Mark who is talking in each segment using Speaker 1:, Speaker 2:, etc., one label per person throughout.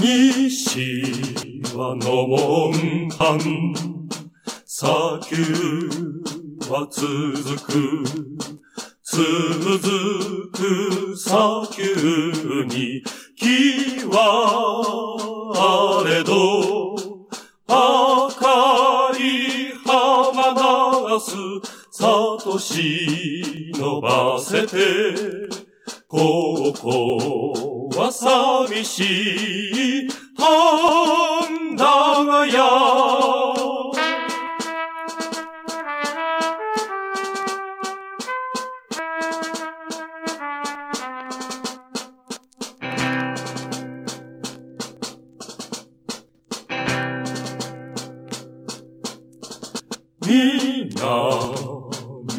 Speaker 1: 西はの門藩、砂丘は続く。続く砂丘に木はあれど、赤い浜なす、里し伸ばせて、ここは寂しい半田がや。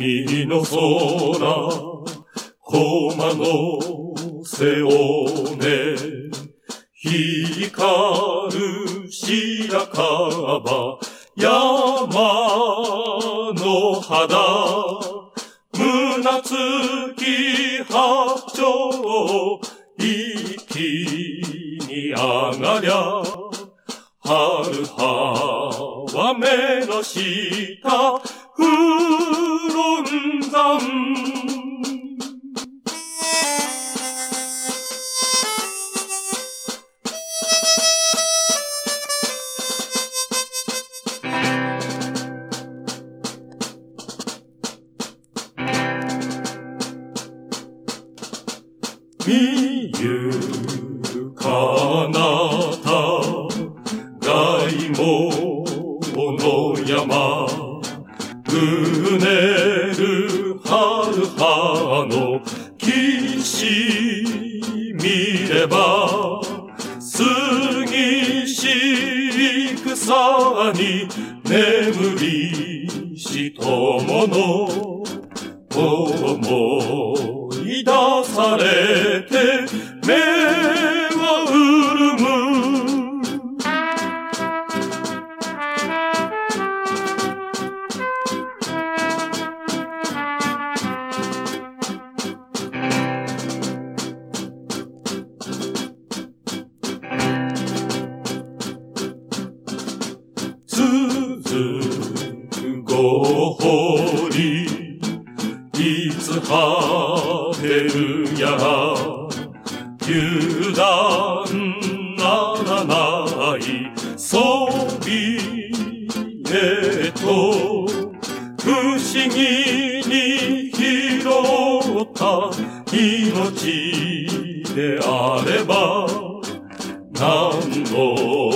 Speaker 1: 南の空駒の背負ね、光る白樺、山の肌、胸つき八丁、一気に上がりゃ、春葉は目の下、不論山、見ゆかなた大門の山うねる春葉の岸見れば過ぎし草に眠りし友のいつ果てるや油断ならないそびえと不思議に拾った命であれば何の